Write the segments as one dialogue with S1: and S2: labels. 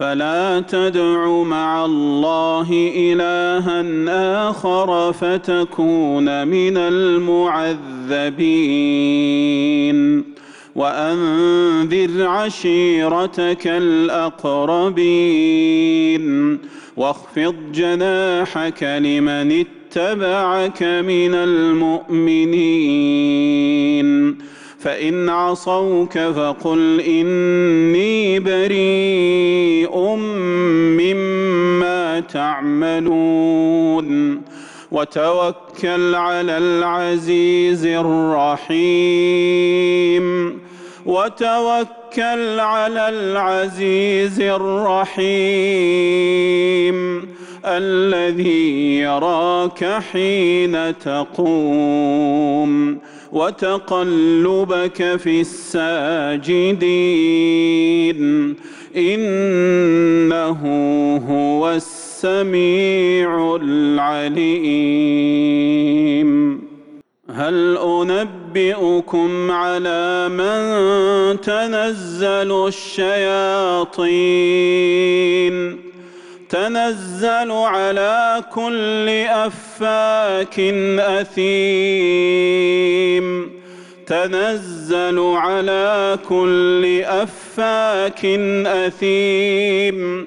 S1: فلا تدع مع الله إلها آخر فتكون من المعذبين. وأنذر عشيرتك الأقربين. واخفض جناحك لمن اتبعك من المؤمنين. فإن عصوك فقل إني بريء. تعملون. وتوكل على العزيز الرحيم. وتوكل على العزيز الرحيم. الذي يراك حين تقوم. وتقلبك في الساجدين. هو السميع العليم. هل أنبئكم على من تنزل الشياطين؟ تنزل على كل أفاك أثيم. تنزل على كل أفاك أثيم.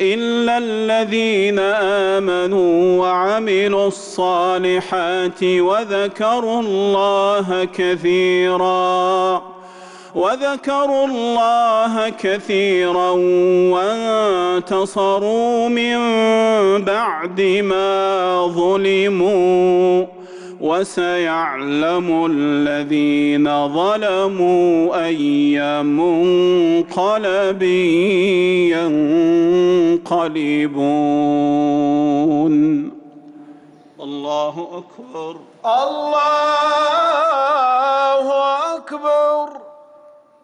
S1: إلا الذين آمنوا وعملوا الصالحات وذكروا الله كثيرا وذكروا الله كثيرا وانتصروا من بعد ما ظلموا وسيعلم الذين ظلموا أي منقلب ينقلبون منقلبون الله أكبر.
S2: الله أكبر.